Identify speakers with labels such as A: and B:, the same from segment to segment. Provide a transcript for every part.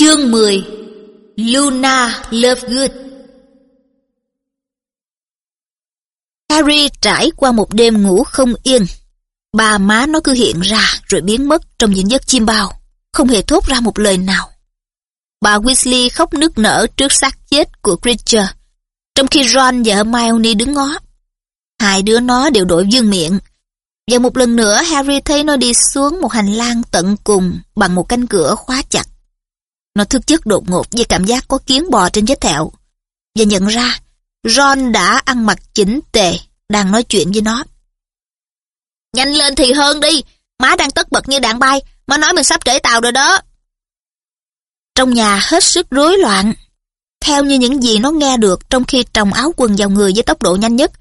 A: Chương 10 Luna Lovegood Harry trải qua một đêm ngủ không yên. Ba má nó cứ hiện ra rồi biến mất trong những giấc chim bao, không hề thốt ra một lời nào. Bà Weasley khóc nức nở trước xác chết của Creature, trong khi Ron và Hermione đứng ngó. Hai đứa nó đều đổi dương miệng. Và một lần nữa Harry thấy nó đi xuống một hành lang tận cùng bằng một cánh cửa khóa chặt. Nó thức giấc đột ngột với cảm giác có kiến bò trên vết thẹo. Và nhận ra, Ron đã ăn mặc chỉnh tề, đang nói chuyện với nó. Nhanh lên thì hơn đi, má đang tất bật như đạn bay, má nói mình sắp trễ tàu rồi đó. Trong nhà hết sức rối loạn. Theo như những gì nó nghe được trong khi trồng áo quần vào người với tốc độ nhanh nhất,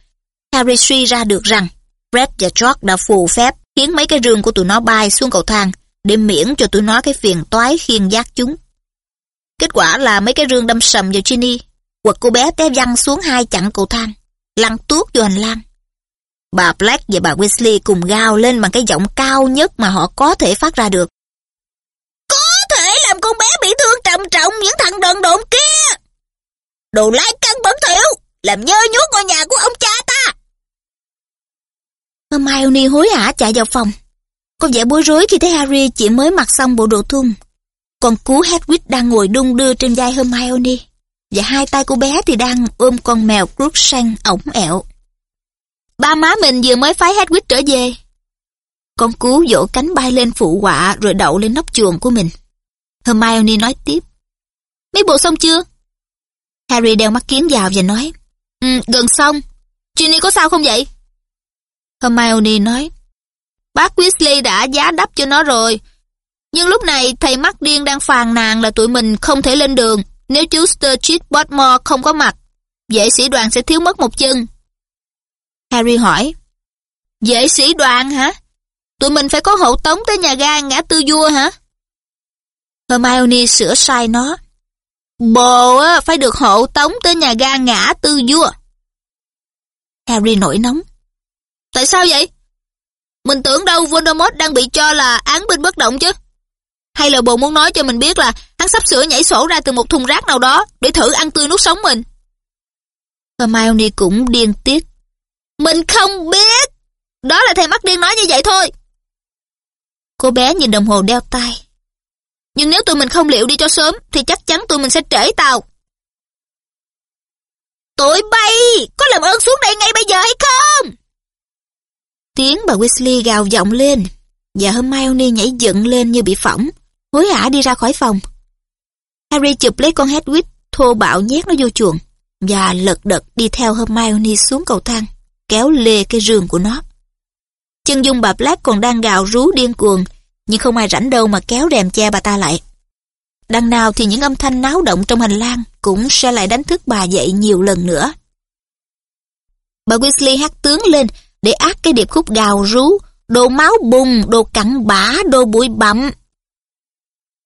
A: Harry suy ra được rằng Fred và George đã phù phép khiến mấy cái rương của tụi nó bay xuống cầu thang để miễn cho tụi nó cái phiền toái khiên giác chúng. Kết quả là mấy cái rương đâm sầm vào Ginny, quật cô bé té văng xuống hai chặng cầu thang, lăn tuốt vô hành lang. Bà Black và bà Weasley cùng gào lên bằng cái giọng cao nhất mà họ có thể phát ra được. Có thể làm con bé bị thương trầm trọng những thằng đần độn kia. Đồ lái căng bẩn thỉu, làm nhơ nhuốc ngôi nhà của ông cha ta. Hermione hối hả chạy vào phòng. Cô vẻ bối rối khi thấy Harry chỉ mới mặc xong bộ đồ thun. Con cú Hedwig đang ngồi đung đưa trên vai Hermione. Và hai tay cô bé thì đang ôm con mèo Crookshank ổng ẹo. Ba má mình vừa mới phái Hedwig trở về. Con cú vỗ cánh bay lên phụ họa rồi đậu lên nóc chuồng của mình. Hermione nói tiếp. Mấy bộ xong chưa? Harry đeo mắt kiến vào và nói. Ừ, gần xong. Ginny có sao không vậy? Hermione nói. Bác Weasley đã giá đắp cho nó rồi. Nhưng lúc này thầy mắt điên đang phàn nàn là tụi mình không thể lên đường nếu chú Sturgis Bodmore không có mặt. Vệ sĩ đoàn sẽ thiếu mất một chân. Harry hỏi. Vệ sĩ đoàn hả? Tụi mình phải có hộ tống tới nhà ga ngã tư vua hả? Hermione sửa sai nó. Bồ á, phải được hộ tống tới nhà ga ngã tư vua. Harry nổi nóng. Tại sao vậy? Mình tưởng đâu Voldemort đang bị cho là án binh bất động chứ. Hay là bồ muốn nói cho mình biết là hắn sắp sửa nhảy sổ ra từ một thùng rác nào đó để thử ăn tươi nuốt sống mình. Hermione cũng điên tiết. Mình không biết. Đó là thầy mắt điên nói như vậy thôi. Cô bé nhìn đồng hồ đeo tay. Nhưng nếu tụi mình không liệu đi cho sớm thì chắc chắn tụi mình sẽ trễ tàu. Tụi bay, có làm ơn xuống đây ngay bây giờ hay không? Tiếng bà Weasley gào giọng lên Dạ, và Hermione nhảy dựng lên như bị phỏng, hối hả đi ra khỏi phòng. Harry chụp lấy con Hedwig, thô bạo nhét nó vô chuồng và lật đật đi theo Hermione xuống cầu thang, kéo lê cái giường của nó. Chân dung bà Black còn đang gào rú điên cuồng, nhưng không ai rảnh đâu mà kéo rèm che bà ta lại. Đằng nào thì những âm thanh náo động trong hành lang cũng sẽ lại đánh thức bà dậy nhiều lần nữa. Bà Weasley hát tướng lên để ác cái điệp khúc gào rú, đồ máu bùng, đồ cặn bã, đồ bụi bặm.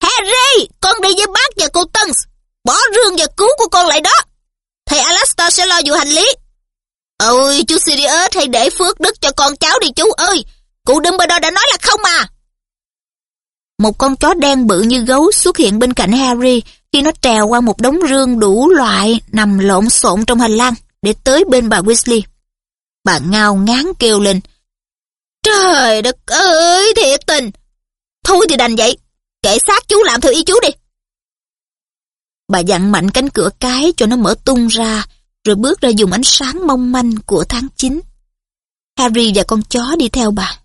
A: Harry, con đi với bác và cô Tuns, bỏ rương và cứu của con lại đó. Thầy Alastor sẽ lo vụ hành lý. Ôi, chú Sirius hãy để phước đức cho con cháu đi chú ơi. Cụ Dumbledore đã nói là không à. Một con chó đen bự như gấu xuất hiện bên cạnh Harry khi nó trèo qua một đống rương đủ loại nằm lộn xộn trong hành lang để tới bên bà Weasley. Bà ngao ngán kêu lên. Trời đất ơi, thiệt tình. Thôi thì đành vậy, kệ xác chú làm theo ý chú đi. Bà dặn mạnh cánh cửa cái cho nó mở tung ra, rồi bước ra dùng ánh sáng mong manh của tháng 9. Harry và con chó đi theo bà.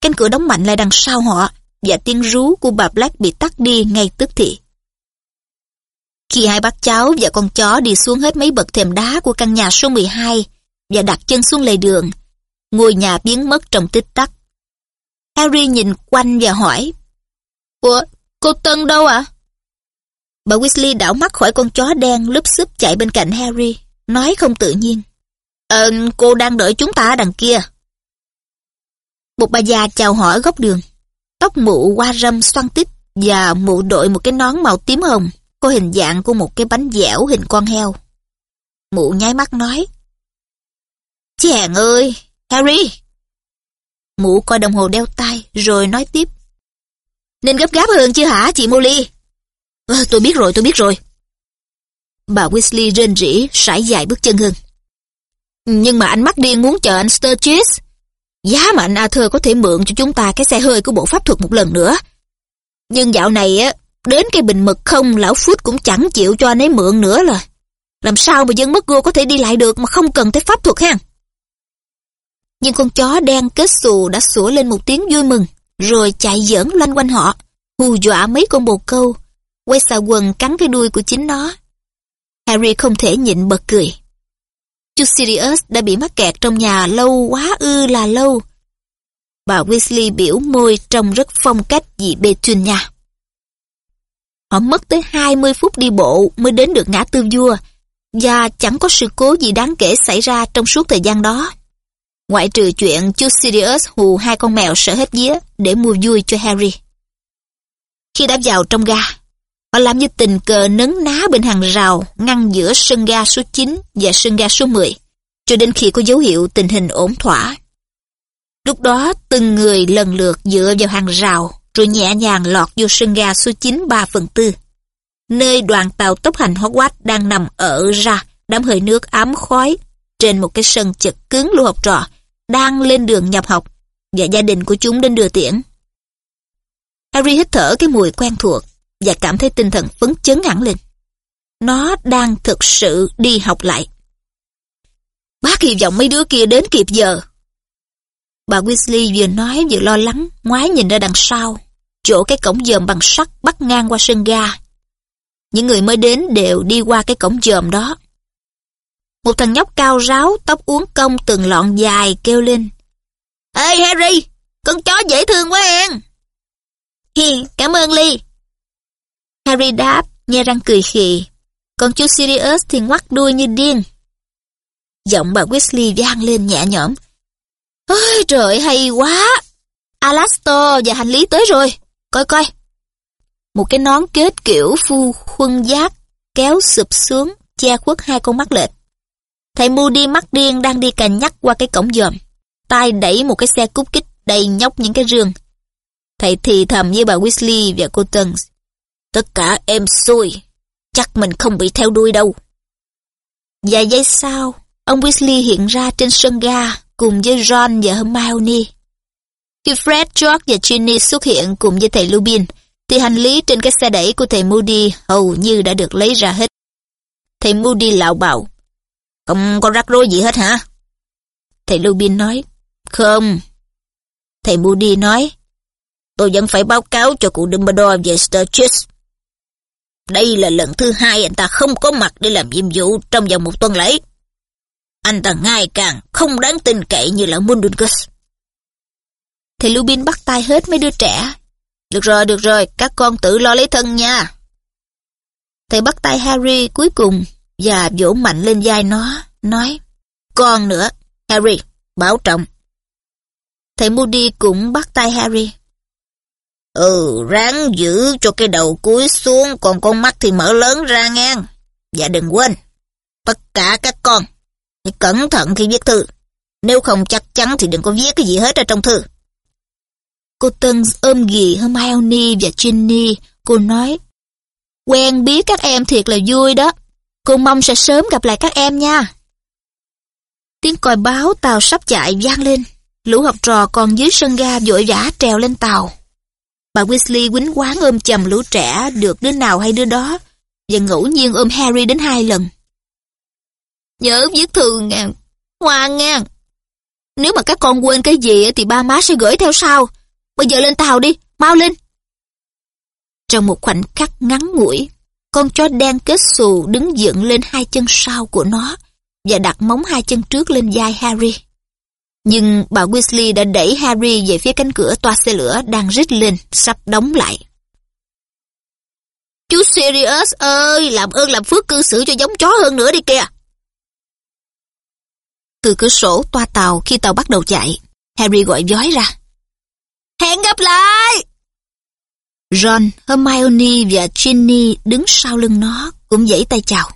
A: Cánh cửa đóng mạnh lại đằng sau họ, và tiếng rú của bà Black bị tắt đi ngay tức thì. Khi hai bác cháu và con chó đi xuống hết mấy bậc thềm đá của căn nhà số 12 và đặt chân xuống lề đường, ngôi nhà biến mất trong tích tắc. Harry nhìn quanh và hỏi, Ủa, cô Tân đâu ạ? Bà Weasley đảo mắt khỏi con chó đen lúp xúp chạy bên cạnh Harry, nói không tự nhiên. Ờ, cô đang đợi chúng ta đằng kia. Một bà già chào hỏi góc đường. Tóc mụ qua râm xoăn tít và mụ đội một cái nón màu tím hồng có hình dạng của một cái bánh dẻo hình con heo. Mụ nháy mắt nói. Chàng ơi, Harry! Mụ coi đồng hồ đeo tay rồi nói tiếp. Nên gấp gáp hơn chứ hả chị Molly? À, tôi biết rồi, tôi biết rồi. Bà Weasley rên rỉ, sải dài bước chân hơn. Nhưng mà anh mắt điên muốn chờ anh Sturgis. Giá mà anh Arthur có thể mượn cho chúng ta cái xe hơi của bộ pháp thuật một lần nữa. Nhưng dạo này á, đến cái bình mực không lão Phút cũng chẳng chịu cho anh ấy mượn nữa rồi. Làm sao mà dân mất gô có thể đi lại được mà không cần tới pháp thuật ha? Nhưng con chó đen kết xù đã sủa lên một tiếng vui mừng, rồi chạy giỡn loanh quanh họ, hù dọa mấy con bồ câu, quay xà quần cắn cái đuôi của chính nó. Harry không thể nhịn bật cười. Chú Sirius đã bị mắc kẹt trong nhà lâu quá ư là lâu. Bà Weasley biểu môi trông rất phong cách dị bê chuyên nha. Họ mất tới 20 phút đi bộ mới đến được ngã tư vua, và chẳng có sự cố gì đáng kể xảy ra trong suốt thời gian đó. Ngoại trừ chuyện chú Sirius hù hai con mèo sợ hết vía để mua vui cho Harry. Khi đã vào trong ga, họ làm như tình cờ nấn ná bên hàng rào ngăn giữa sân ga số 9 và sân ga số 10, cho đến khi có dấu hiệu tình hình ổn thỏa. Lúc đó, từng người lần lượt dựa vào hàng rào, rồi nhẹ nhàng lọt vô sân ga số 9 3 phần tư, nơi đoàn tàu tốc hành Hogwarts đang nằm ở ra đám hơi nước ám khói trên một cái sân chật cứng lưu học trò đang lên đường nhập học và gia đình của chúng đến đưa tiễn. Harry hít thở cái mùi quen thuộc và cảm thấy tinh thần phấn chấn hẳn lên. Nó đang thực sự đi học lại. Bác hy vọng mấy đứa kia đến kịp giờ. Bà Weasley vừa nói vừa lo lắng, ngoái nhìn ra đằng sau, chỗ cái cổng dòm bằng sắt bắt ngang qua sân ga. Những người mới đến đều đi qua cái cổng dòm đó. Một thằng nhóc cao ráo, tóc uốn cong từng lọn dài kêu lên. Ê Harry, con chó dễ thương quá em. Hi, cảm ơn Ly. Harry đáp, nhe răng cười khì. Còn chú Sirius thì ngoắt đuôi như điên. Giọng bà Weasley vang lên nhẹ nhõm. Ôi trời hay quá! Alastor và hành lý tới rồi. Coi coi. Một cái nón kết kiểu phu khuân giác kéo sụp xuống che khuất hai con mắt lệch. Thầy Moody mắt điên đang đi cà nhắc qua cái cổng dòm. tay đẩy một cái xe cút kích đầy nhóc những cái rương. Thầy thì thầm với bà Weasley và cô Tuns. Tất cả em xui. Chắc mình không bị theo đuôi đâu. Dạ, Vài giây sau, ông Weasley hiện ra trên sân ga cùng với Ron và Hermione. Khi Fred, George và Ginny xuất hiện cùng với thầy Lupin, thì hành lý trên cái xe đẩy của thầy Moody hầu như đã được lấy ra hết. Thầy Moody lạo bạo. Không có rắc rối gì hết hả? Thầy Lupin nói. Không. Thầy Moody nói. Tôi vẫn phải báo cáo cho cụ Dumbledore về Sturgis. Đây là lần thứ hai anh ta không có mặt để làm nhiệm vụ trong vòng một tuần lễ. Anh ta ngày càng không đáng tin cậy như là Mundungus. Thầy Lubin bắt tay hết mấy đứa trẻ. Được rồi, được rồi, các con tự lo lấy thân nha. Thầy bắt tay Harry cuối cùng và vỗ mạnh lên vai nó, nói Con nữa, Harry, bảo trọng. Thầy Moody cũng bắt tay Harry. Ừ, ráng giữ cho cái đầu cúi xuống, còn con mắt thì mở lớn ra ngang. Và dạ, đừng quên, tất cả các con, hãy cẩn thận khi viết thư. Nếu không chắc chắn thì đừng có viết cái gì hết ở trong thư. Cô Tân ôm ghì Hermione và Ginny, cô nói, quen biết các em thiệt là vui đó. Cô mong sẽ sớm gặp lại các em nha. Tiếng còi báo tàu sắp chạy vang lên. Lũ học trò còn dưới sân ga vội vã trèo lên tàu. Bà Weasley quýnh quán ôm chầm lũ trẻ được đứa nào hay đứa đó và ngẫu nhiên ôm Harry đến hai lần. Nhớ viết thư ngàn, ngoan ngàn. Nếu mà các con quên cái gì thì ba má sẽ gửi theo sau. Bây giờ lên tàu đi, mau lên. Trong một khoảnh khắc ngắn ngủi, con chó đen kết xù đứng dựng lên hai chân sau của nó và đặt móng hai chân trước lên vai Harry. Nhưng bà Weasley đã đẩy Harry về phía cánh cửa toa xe lửa đang rít lên, sắp đóng lại. Chú Sirius ơi, làm ơn làm phước cư xử cho giống chó hơn nữa đi kìa. Từ cửa sổ toa tàu khi tàu bắt đầu chạy, Harry gọi giói ra. Hẹn gặp lại! Ron, Hermione và Ginny đứng sau lưng nó cũng giãy tay chào.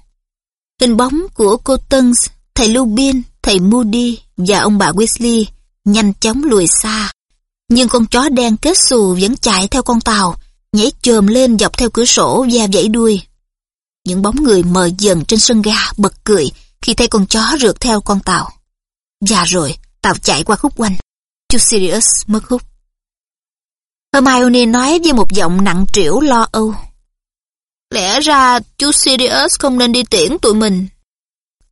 A: Hình bóng của cô Tuns, thầy Lupin, thầy Moody và ông bà Weasley nhanh chóng lùi xa. Nhưng con chó đen kết xù vẫn chạy theo con tàu nhảy chồm lên dọc theo cửa sổ và vẫy đuôi. Những bóng người mờ dần trên sân ga bật cười khi thấy con chó rượt theo con tàu. Và rồi, tàu chạy qua khúc quanh. Chú Sirius mất hút. Hermione nói với một giọng nặng trĩu lo âu. Lẽ ra chú Sirius không nên đi tiễn tụi mình.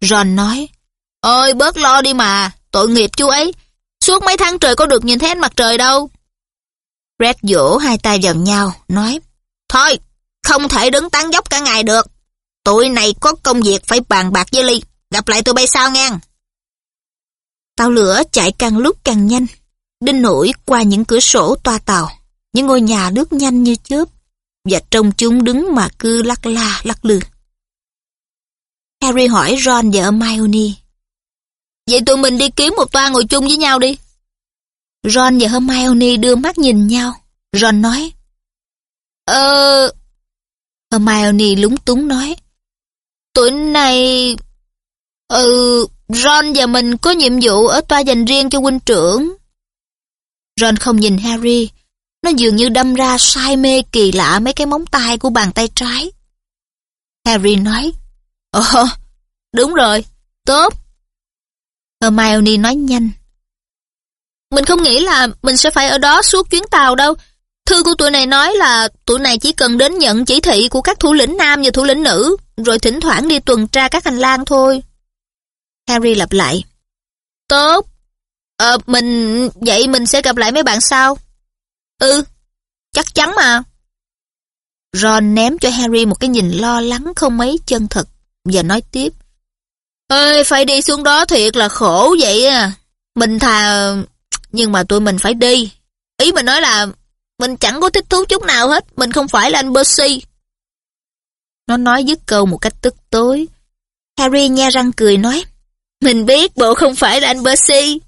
A: Ron nói, Ôi bớt lo đi mà, tội nghiệp chú ấy. Suốt mấy tháng trời có được nhìn thấy ánh mặt trời đâu. Red vỗ hai tay vào nhau, nói, Thôi, không thể đứng tán dốc cả ngày được. Tụi này có công việc phải bàn bạc với Ly. Gặp lại tụi bay sau ngang. Tàu lửa chạy càng lúc càng nhanh. Đinh nổi qua những cửa sổ toa tàu. Những ngôi nhà lướt nhanh như chớp. Và trông chúng đứng mà cứ lắc la lắc lư. Harry hỏi Ron và Hermione. Vậy tụi mình đi kiếm một toa ngồi chung với nhau đi. Ron và Hermione đưa mắt nhìn nhau. Ron nói. Ờ... Hermione lúng túng nói. Tụi này... Ừ, Ron và mình có nhiệm vụ ở toa dành riêng cho huynh trưởng. Ron không nhìn Harry. Nó dường như đâm ra say mê kỳ lạ mấy cái móng tay của bàn tay trái. Harry nói. Ồ, đúng rồi, tốt. Hermione nói nhanh. Mình không nghĩ là mình sẽ phải ở đó suốt chuyến tàu đâu. Thư của tụi này nói là tụi này chỉ cần đến nhận chỉ thị của các thủ lĩnh nam và thủ lĩnh nữ, rồi thỉnh thoảng đi tuần tra các hành lang thôi. Harry lặp lại. Tốt. Ờ, mình... Vậy mình sẽ gặp lại mấy bạn sau. Ừ, chắc chắn mà. Ron ném cho Harry một cái nhìn lo lắng không mấy chân thật và nói tiếp. Ơi, phải đi xuống đó thiệt là khổ vậy à. Mình thà... Nhưng mà tụi mình phải đi. Ý mình nói là mình chẳng có thích thú chút nào hết. Mình không phải là anh Percy. Nó nói dứt câu một cách tức tối. Harry nghe răng cười nói. Mình biết bộ không phải là anh Percy.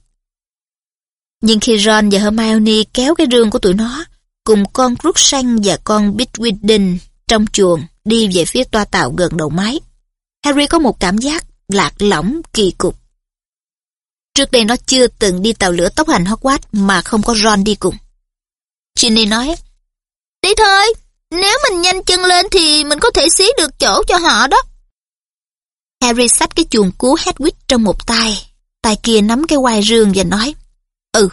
A: Nhưng khi Ron và Hermione kéo cái rương của tụi nó, cùng con Crookshank và con Bitwidden trong chuồng đi về phía toa tàu gần đầu máy, Harry có một cảm giác lạc lõng kỳ cục. Trước đây nó chưa từng đi tàu lửa tốc hành Hogwarts mà không có Ron đi cùng. Ginny nói, Đi thôi, nếu mình nhanh chân lên thì mình có thể xí được chỗ cho họ đó. Harry xách cái chuồng cú Hedwig trong một tay, tay kia nắm cái quai rương và nói, Ừ.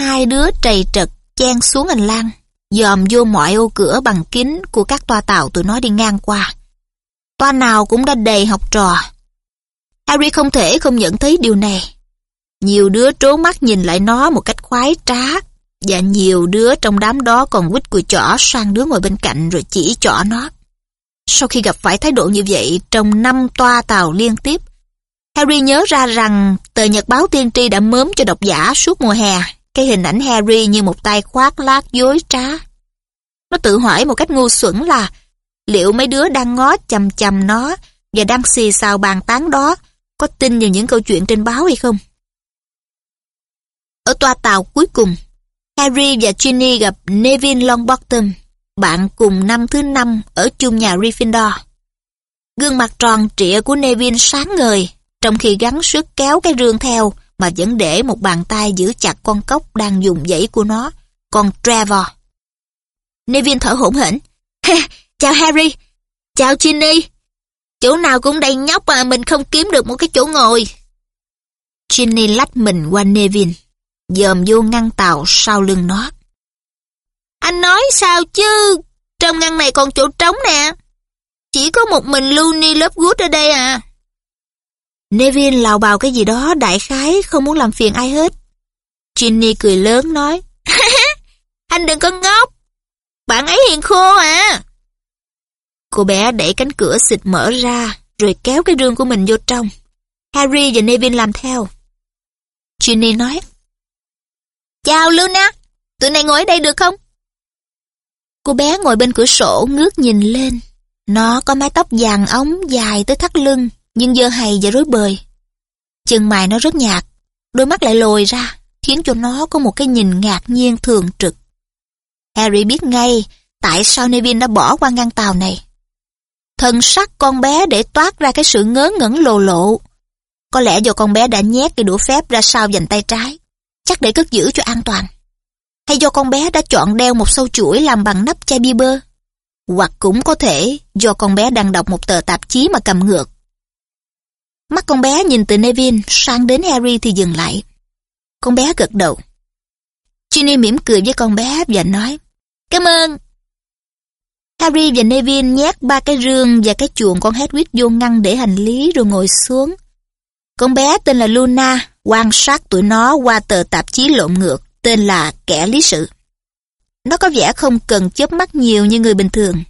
A: Hai đứa trầy trật chen xuống hành lang, dòm vô mọi ô cửa bằng kính của các toa tàu tụi nó đi ngang qua. Toa nào cũng đã đầy học trò. Harry không thể không nhận thấy điều này. Nhiều đứa trố mắt nhìn lại nó một cách khoái trá, và nhiều đứa trong đám đó còn quýt cùi chỏ sang đứa ngồi bên cạnh rồi chỉ chỏ nó. Sau khi gặp phải thái độ như vậy trong năm toa tàu liên tiếp, Harry nhớ ra rằng tờ nhật báo tiên tri đã mớm cho độc giả suốt mùa hè cái hình ảnh Harry như một tay khoác lác dối trá. Nó tự hỏi một cách ngu xuẩn là liệu mấy đứa đang ngó chầm chầm nó và đang xì xào bàn tán đó có tin vào những câu chuyện trên báo hay không? Ở toa tàu cuối cùng, Harry và Ginny gặp Neville Longbottom, bạn cùng năm thứ năm ở chung nhà Gryffindor. Gương mặt tròn trịa của Neville sáng ngời, trong khi gắng sức kéo cái rương theo mà vẫn để một bàn tay giữ chặt con cốc đang dùng dãy của nó, con Trevor. Nevin thở hổn hển. chào Harry, chào Ginny. Chỗ nào cũng đầy nhóc mà mình không kiếm được một cái chỗ ngồi. Ginny lách mình qua Nevin dòm vô ngăn tàu sau lưng nó. Anh nói sao chứ, trong ngăn này còn chỗ trống nè. Chỉ có một mình Looney Lovegood ở đây à. Nevin lào bào cái gì đó đại khái không muốn làm phiền ai hết. Ginny cười lớn nói, anh đừng có ngốc, bạn ấy hiền khô à. Cô bé đẩy cánh cửa xịt mở ra, rồi kéo cái rương của mình vô trong. Harry và Nevin làm theo. Ginny nói, Chào Luna, tụi này ngồi ở đây được không? Cô bé ngồi bên cửa sổ ngước nhìn lên. Nó có mái tóc vàng ống dài tới thắt lưng, nhưng dơ hay và rối bời. Chân mày nó rất nhạt, đôi mắt lại lồi ra, khiến cho nó có một cái nhìn ngạc nhiên thường trực. Harry biết ngay tại sao Neville đã bỏ qua ngăn tàu này. Thần sắc con bé để toát ra cái sự ngớ ngẩn lồ lộ. Có lẽ do con bé đã nhét cái đũa phép ra sau dành tay trái, chắc để cất giữ cho an toàn. Hay do con bé đã chọn đeo một sâu chuỗi làm bằng nắp chai bia bơ? Hoặc cũng có thể do con bé đang đọc một tờ tạp chí mà cầm ngược. Mắt con bé nhìn từ Nevin sang đến Harry thì dừng lại. Con bé gật đầu. Ginny mỉm cười với con bé và nói Cảm ơn. Harry và Nevin nhét ba cái rương và cái chuồng con Hedwig vô ngăn để hành lý rồi ngồi xuống. Con bé tên là Luna, quan sát tụi nó qua tờ tạp chí lộn ngược tên là Kẻ Lý Sự. Nó có vẻ không cần chớp mắt nhiều như người bình thường.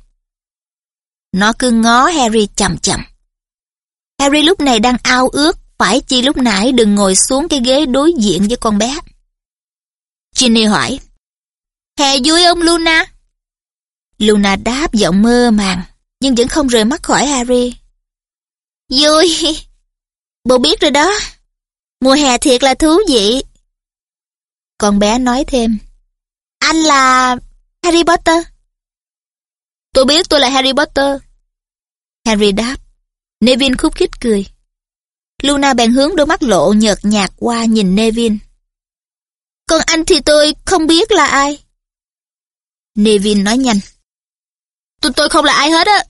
A: Nó cứ ngó Harry chậm chậm. Harry lúc này đang ao ước phải chi lúc nãy đừng ngồi xuống cái ghế đối diện với con bé. Ginny hỏi, Hè vui ông Luna? Luna đáp giọng mơ màng, nhưng vẫn không rời mắt khỏi Harry. Vui, bố biết rồi đó. Mùa hè thiệt là thú vị. Con bé nói thêm, anh là Harry Potter. Tôi biết tôi là Harry Potter. Harry đáp. Nevin khúc khích cười. Luna bèn hướng đôi mắt lộ nhợt nhạt qua nhìn Nevin. Còn anh thì tôi không biết là ai. Nevin nói nhanh. Tôi tôi không là ai hết á.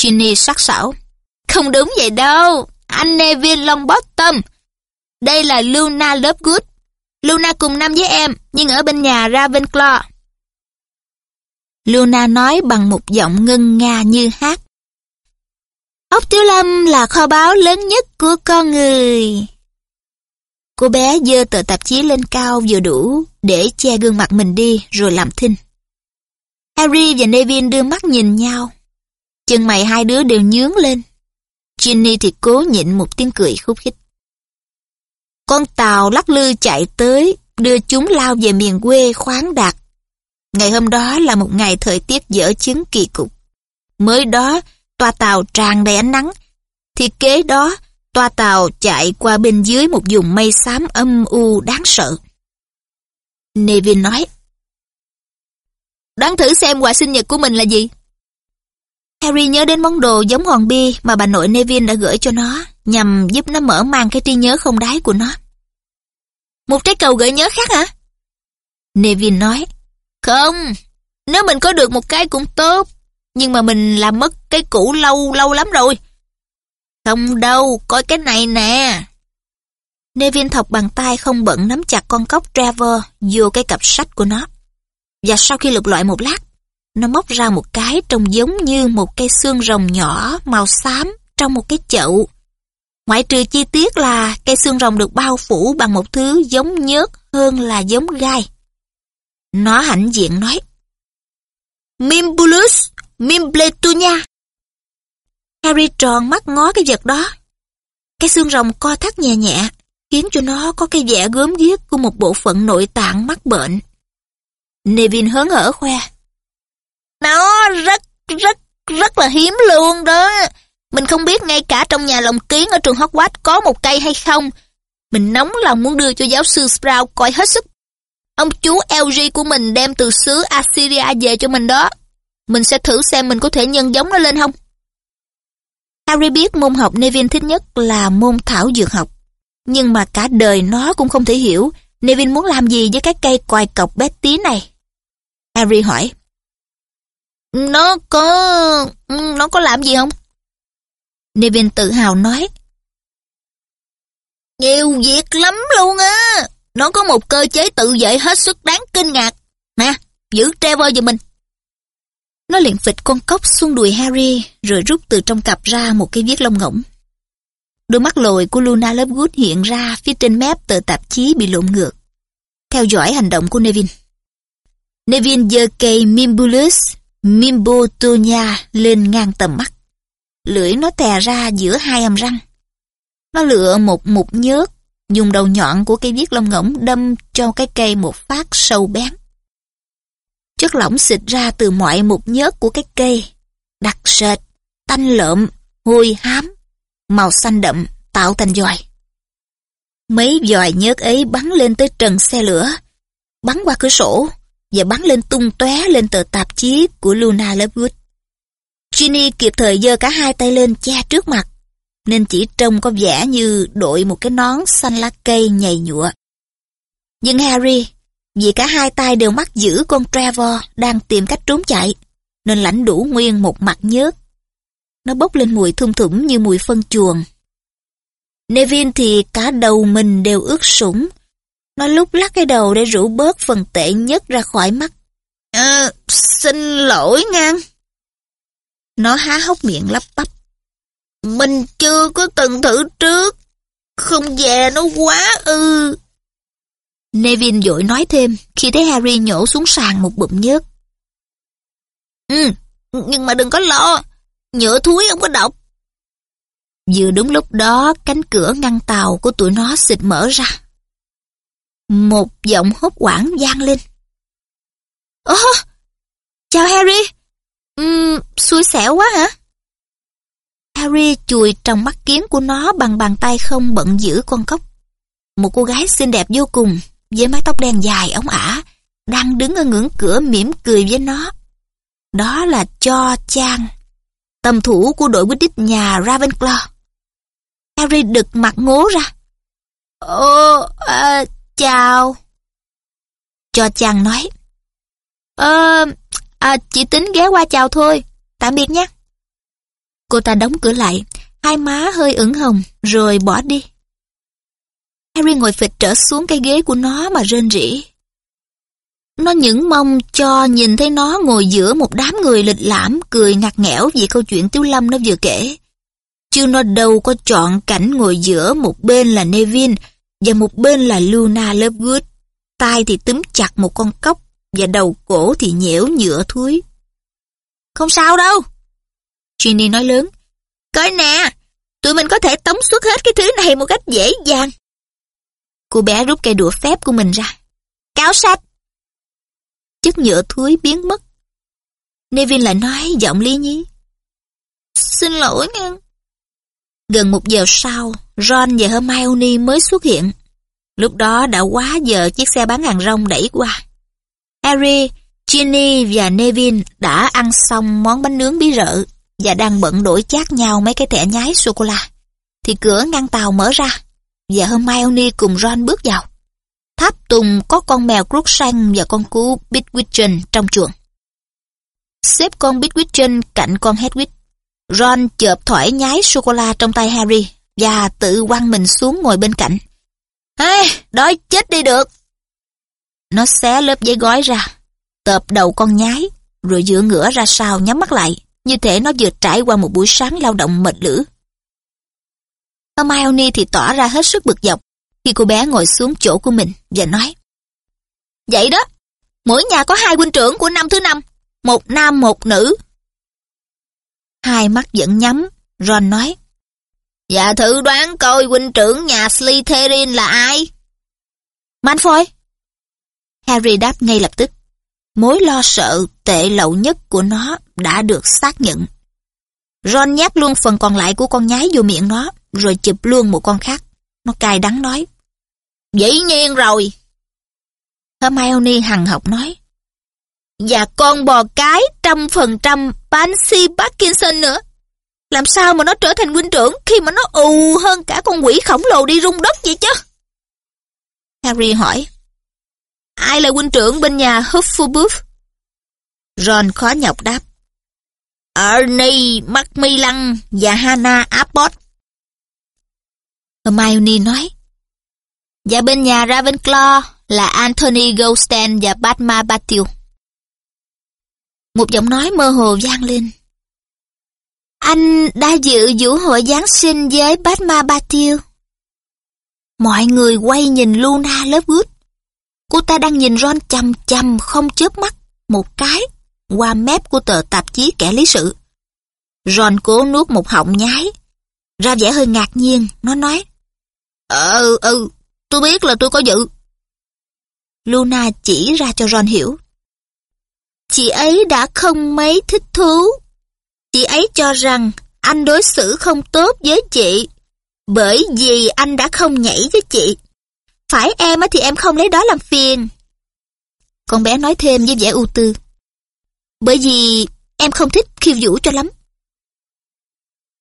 A: Ginny sắc sảo. Không đúng vậy đâu. Anh Nevin Longbottom. Đây là Luna Lovegood. Luna cùng năm với em, nhưng ở bên nhà Ravenclaw. Luna nói bằng một giọng ngân nga như hát. Ốc Tiểu Lâm là kho báu lớn nhất của con người. Cô bé dơ tờ tạp chí lên cao vừa đủ để che gương mặt mình đi rồi làm thinh. Harry và Nevin đưa mắt nhìn nhau. Chân mày hai đứa đều nhướng lên. Ginny thì cố nhịn một tiếng cười khúc khích. Con tàu lắc lư chạy tới, đưa chúng lao về miền quê khoáng đạt. Ngày hôm đó là một ngày thời tiết dở chứng kỳ cục. Mới đó, toa tàu tràn đầy ánh nắng, thì kế đó, toa tàu chạy qua bên dưới một vùng mây xám âm u đáng sợ. Nevin nói, Đoán thử xem quà sinh nhật của mình là gì? Harry nhớ đến món đồ giống hòn bi mà bà nội Nevin đã gửi cho nó, nhằm giúp nó mở mang cái trí nhớ không đáy của nó. Một trái cầu gợi nhớ khác hả? Nevin nói, Không, nếu mình có được một cái cũng tốt, nhưng mà mình làm mất cái cũ lâu lâu lắm rồi. Không đâu, coi cái này nè. Nevin thọc bàn tay không bận nắm chặt con cốc Trevor vô cái cặp sách của nó. Và sau khi lục loại một lát, nó móc ra một cái trông giống như một cây xương rồng nhỏ màu xám trong một cái chậu. Ngoại trừ chi tiết là cây xương rồng được bao phủ bằng một thứ giống nhớt hơn là giống gai. Nó hãnh diện nói. Mimbulus, Mimbletunia. Harry tròn mắt ngó cái vật đó. Cái xương rồng co thắt nhẹ nhẹ, khiến cho nó có cái vẻ gớm ghiếc của một bộ phận nội tạng mắc bệnh. Nevin hớn hở khoe. Nó rất, rất, rất là hiếm luôn đó. Mình không biết ngay cả trong nhà lồng kiến ở trường Hogwarts có một cây hay không. Mình nóng lòng muốn đưa cho giáo sư Sprout coi hết sức. Ông chú LG của mình đem từ xứ Assyria về cho mình đó. Mình sẽ thử xem mình có thể nhân giống nó lên không. Harry biết môn học Nevin thích nhất là môn thảo dược học. Nhưng mà cả đời nó cũng không thể hiểu Nevin muốn làm gì với cái cây quài cọc bé tí này. Harry hỏi. Nó có... nó có làm gì không? Nevin tự hào nói. Nhiều việc lắm luôn á. Nó có một cơ chế tự vệ hết sức đáng kinh ngạc. Nè, giữ Trevor giùm mình. Nó liền vịt con cốc xuống đùi Harry rồi rút từ trong cặp ra một cái viết lông ngỗng. Đôi mắt lồi của Luna Lovegood hiện ra phía trên mép tờ tạp chí bị lộn ngược. Theo dõi hành động của Nevin. Nevin giơ cây Mimbulus Mimbotonia lên ngang tầm mắt. Lưỡi nó tè ra giữa hai hàm răng. Nó lựa một mục nhớt, dùng đầu nhọn của cây viết lông ngỗng đâm cho cái cây một phát sâu bén. Chất lỏng xịt ra từ mọi mục nhớt của cái cây, đặc sệt, tanh lợm, hôi hám, màu xanh đậm, tạo thành dòi. Mấy dòi nhớt ấy bắn lên tới trần xe lửa, bắn qua cửa sổ, và bắn lên tung tóe lên tờ tạp chí của Luna Lovegood. Ginny kịp thời giơ cả hai tay lên che trước mặt, nên chỉ trông có vẻ như đội một cái nón xanh lá cây nhầy nhụa. Nhưng Harry, vì cả hai tay đều mắc giữ con Trevor đang tìm cách trốn chạy, nên lãnh đủ nguyên một mặt nhớt. Nó bốc lên mùi thum thủm như mùi phân chuồng. Nevin thì cả đầu mình đều ướt sũng. Nó lúc lắc cái đầu để rũ bớt phần tệ nhất ra khỏi mắt. À, xin lỗi ngang. Nó há hốc miệng lắp bắp. Mình chưa có từng thử trước. Không về nó quá ư. Nevin dội nói thêm khi thấy Harry nhổ xuống sàn một bụm nhớt. Ừ, nhưng mà đừng có lo. Nhựa thúi không có độc. Vừa đúng lúc đó, cánh cửa ngăn tàu của tụi nó xịt mở ra. Một giọng hốt quảng vang lên. Ồ, chào Harry. Uhm, xui xẻo quá hả? Harry chùi trong mắt kiến của nó bằng bàn tay không bận giữ con cốc. Một cô gái xinh đẹp vô cùng, với mái tóc đen dài ống ả, đang đứng ở ngưỡng cửa mỉm cười với nó. Đó là Cho Chang, tầm thủ của đội Quidditch nhà Ravenclaw. Harry đực mặt ngố ra. Ồ, à, chào. Cho Chang nói. Ờ, à, chỉ tính ghé qua chào thôi, tạm biệt nhé. Cô ta đóng cửa lại, hai má hơi ửng hồng, rồi bỏ đi. Harry ngồi phịch trở xuống cái ghế của nó mà rên rỉ. Nó những mong cho nhìn thấy nó ngồi giữa một đám người lịch lãm cười ngặt nghẽo vì câu chuyện Tiếu Lâm nó vừa kể. Chứ nó đâu có chọn cảnh ngồi giữa một bên là Nevin và một bên là Luna Lovegood. Tai thì túm chặt một con cóc và đầu cổ thì nhễu nhựa thúi. Không sao đâu. Ginny nói lớn. Coi nè, tụi mình có thể tống xuất hết cái thứ này một cách dễ dàng. Cô bé rút cây đũa phép của mình ra. Cáo sạch. Chất nhựa thúi biến mất. Nevin lại nói giọng lý nhí. Xin lỗi nha. Gần một giờ sau, Ron và Hermione mới xuất hiện. Lúc đó đã quá giờ chiếc xe bán hàng rong đẩy qua. Harry, Ginny và Nevin đã ăn xong món bánh nướng bí rợ và đang bận đổi chát nhau mấy cái thẻ nhái sô-cô-la. Thì cửa ngăn tàu mở ra và Hermione cùng Ron bước vào. Tháp tùng có con mèo Crookshank và con cú Bitwidgeon trong chuồng. Xếp con Bitwidgeon cạnh con Hedwig. Ron chợp thoải nhái sô-cô-la trong tay Harry và tự quăng mình xuống ngồi bên cạnh. Ê, đói chết đi được. Nó xé lớp giấy gói ra, tợp đầu con nhái, rồi dựa ngửa ra sau nhắm mắt lại, như thể nó vừa trải qua một buổi sáng lao động mệt lử. Hermione thì tỏ ra hết sức bực dọc khi cô bé ngồi xuống chỗ của mình và nói Vậy đó, mỗi nhà có hai huynh trưởng của năm thứ năm, một nam một nữ. Hai mắt vẫn nhắm, Ron nói Dạ thử đoán coi huynh trưởng nhà Slytherin là ai? Malfoy. Harry đáp ngay lập tức. Mối lo sợ tệ lậu nhất của nó đã được xác nhận. Ron nhát luôn phần còn lại của con nhái vô miệng nó, rồi chụp luôn một con khác. Nó cay đắng nói. Dĩ nhiên rồi. Hermione hằng học nói. Và con bò cái trăm phần trăm Pansy Parkinson nữa. Làm sao mà nó trở thành huynh trưởng khi mà nó ù hơn cả con quỷ khổng lồ đi rung đất vậy chứ? Harry hỏi. Ai là huynh trưởng bên nhà Hufflepuff? Ron khó nhọc đáp. Ernie Macmillan và Hannah Abbott. Hermione nói. Và bên nhà Ravenclaw là Anthony Goldstein và Padma Patil. Một giọng nói mơ hồ vang lên. Anh đã dự vũ hội Giáng sinh với Padma Patil. Mọi người quay nhìn Luna Lovegood. Cô ta đang nhìn Ron chăm chăm không chớp mắt một cái qua mép của tờ tạp chí kẻ lý sự. Ron cố nuốt một họng nhái. Ra vẻ hơi ngạc nhiên, nó nói. Ờ, ừ, ừ, tôi biết là tôi có dự. Luna chỉ ra cho Ron hiểu. Chị ấy đã không mấy thích thú. Chị ấy cho rằng anh đối xử không tốt với chị, bởi vì anh đã không nhảy với chị. Phải em thì em không lấy đó làm phiền. Con bé nói thêm với vẻ ưu tư. Bởi vì em không thích khiêu vũ cho lắm.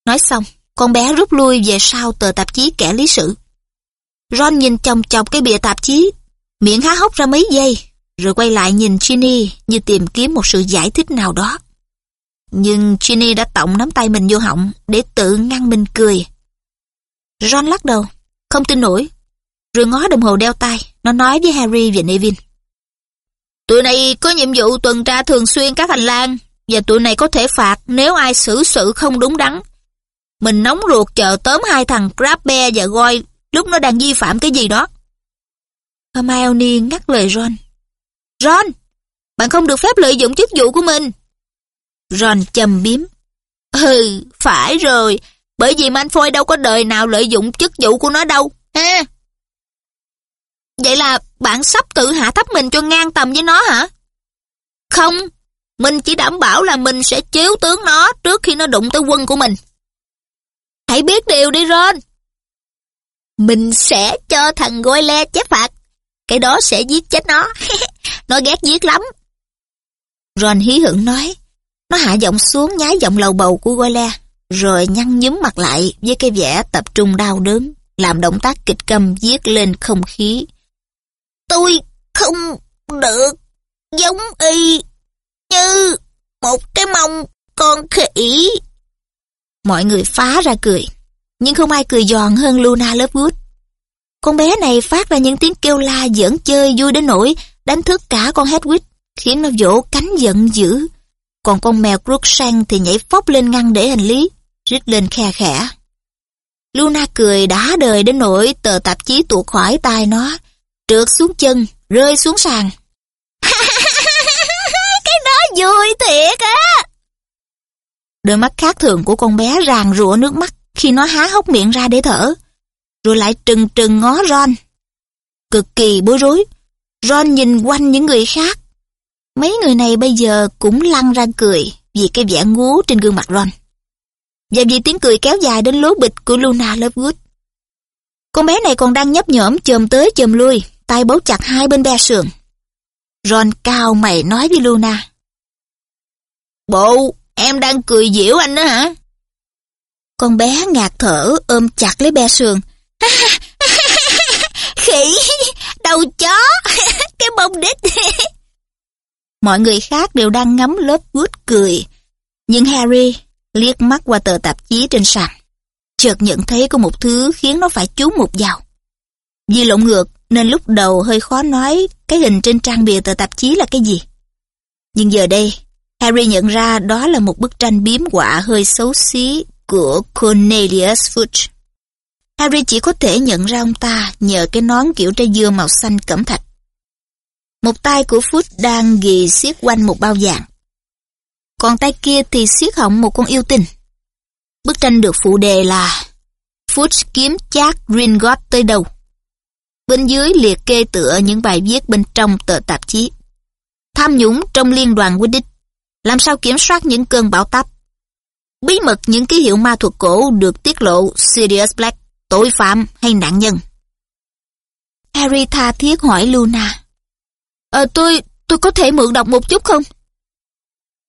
A: Nói xong, con bé rút lui về sau tờ tạp chí kẻ lý sự. Ron nhìn chồng chọc cái bìa tạp chí, Miệng há hốc ra mấy giây, rồi quay lại nhìn Ginny như tìm kiếm một sự giải thích nào đó. Nhưng Ginny đã tổng nắm tay mình vô họng để tự ngăn mình cười. Ron lắc đầu, không tin nổi. Rồi ngó đồng hồ đeo tay, nó nói với Harry và Neville. Tụi này có nhiệm vụ tuần tra thường xuyên các hành lang, và tụi này có thể phạt nếu ai xử sự không đúng đắn. Mình nóng ruột chờ tóm hai thằng Crabbe và Goy lúc nó đang vi phạm cái gì đó. Hermione ngắt lời Ron. Ron, bạn không được phép lợi dụng chức vụ của mình. Ron chầm biếm. Ừ, phải rồi, bởi vì Malfoy đâu có đời nào lợi dụng chức vụ của nó đâu, ha? Vậy là bạn sắp tự hạ thấp mình cho ngang tầm với nó hả? Không, mình chỉ đảm bảo là mình sẽ chiếu tướng nó trước khi nó đụng tới quân của mình. Hãy biết điều đi Ron. Mình sẽ cho thằng Goyle chép phạt. Cái đó sẽ giết chết nó. nó ghét giết lắm. Ron hí hưởng nói. Nó hạ giọng xuống nhái giọng lầu bầu của Goyle, rồi nhăn nhúm mặt lại với cái vẻ tập trung đau đớn, làm động tác kịch câm viết lên không khí. Tôi không được giống y như một cái mông con khỉ. Mọi người phá ra cười, nhưng không ai cười giòn hơn Luna Lovegood. Con bé này phát ra những tiếng kêu la giỡn chơi vui đến nỗi đánh thức cả con Hedwig, khiến nó vỗ cánh giận dữ. Còn con mèo Crookshank thì nhảy phóc lên ngăn để hành lý, rít lên khe khẽ. Luna cười đá đời đến nỗi tờ tạp chí tuột khỏi tay nó, trượt xuống chân, rơi xuống sàn. cái đó vui thiệt á! Đôi mắt khác thường của con bé ràng rụa nước mắt khi nó há hốc miệng ra để thở, rồi lại trừng trừng ngó Ron. Cực kỳ bối rối, Ron nhìn quanh những người khác. Mấy người này bây giờ cũng lăn ra cười vì cái vẻ ngú trên gương mặt Ron. Và vì tiếng cười kéo dài đến lố bịch của Luna Lovegood. Con bé này còn đang nhấp nhổm chồm tới chồm lui, tay bấu chặt hai bên be sườn. Ron cao mày nói với Luna. Bộ, em đang cười diễu anh đó hả? Con bé ngạt thở ôm chặt lấy be sườn. Khỉ, đầu chó, cái bông đít. Mọi người khác đều đang ngắm lớp gút cười. Nhưng Harry liếc mắt qua tờ tạp chí trên sàn. Chợt nhận thấy có một thứ khiến nó phải chú mục vào. Vì lộn ngược nên lúc đầu hơi khó nói cái hình trên trang bìa tờ tạp chí là cái gì. Nhưng giờ đây, Harry nhận ra đó là một bức tranh biếm họa hơi xấu xí của Cornelius Fudge. Harry chỉ có thể nhận ra ông ta nhờ cái nón kiểu trái dưa màu xanh cẩm thạch. Một tay của Fudge đang ghi xiết quanh một bao vàng. Còn tay kia thì xiết hỏng một con yêu tinh. Bức tranh được phụ đề là Fudge kiếm chát Gringotts tới đâu. Bên dưới liệt kê tựa những bài viết bên trong tờ tạp chí. Tham nhũng trong liên đoàn Quidditch. Làm sao kiểm soát những cơn bão táp. Bí mật những ký hiệu ma thuật cổ được tiết lộ Sirius Black, tội phạm hay nạn nhân. Harry tha thiết hỏi Luna. Ờ tôi, tôi có thể mượn đọc một chút không?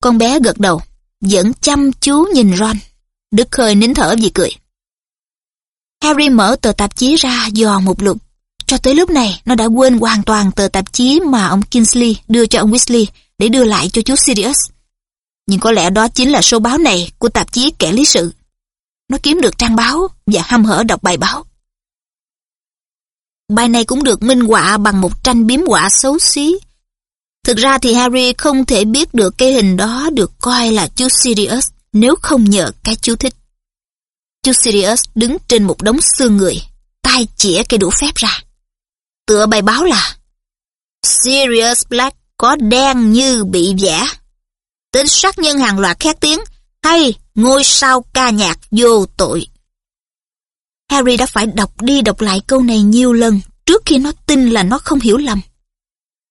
A: Con bé gật đầu, vẫn chăm chú nhìn Ron. Đức khơi nín thở vì cười. Harry mở tờ tạp chí ra dò một lượt. Cho tới lúc này, nó đã quên hoàn toàn tờ tạp chí mà ông Kingsley đưa cho ông Weasley để đưa lại cho chú Sirius. Nhưng có lẽ đó chính là số báo này của tạp chí kẻ lý sự. Nó kiếm được trang báo và hăm hở đọc bài báo. Bài này cũng được minh họa bằng một tranh biếm họa xấu xí. Thực ra thì Harry không thể biết được cái hình đó được coi là chú Sirius nếu không nhờ cái chú thích. Chú Sirius đứng trên một đống xương người, tay chĩa cây đũa phép ra. Tựa bài báo là Sirius Black có đen như bị vẽ. Tên sát nhân hàng loạt khét tiếng hay ngôi sao ca nhạc vô tội. Harry đã phải đọc đi đọc lại câu này nhiều lần trước khi nó tin là nó không hiểu lầm.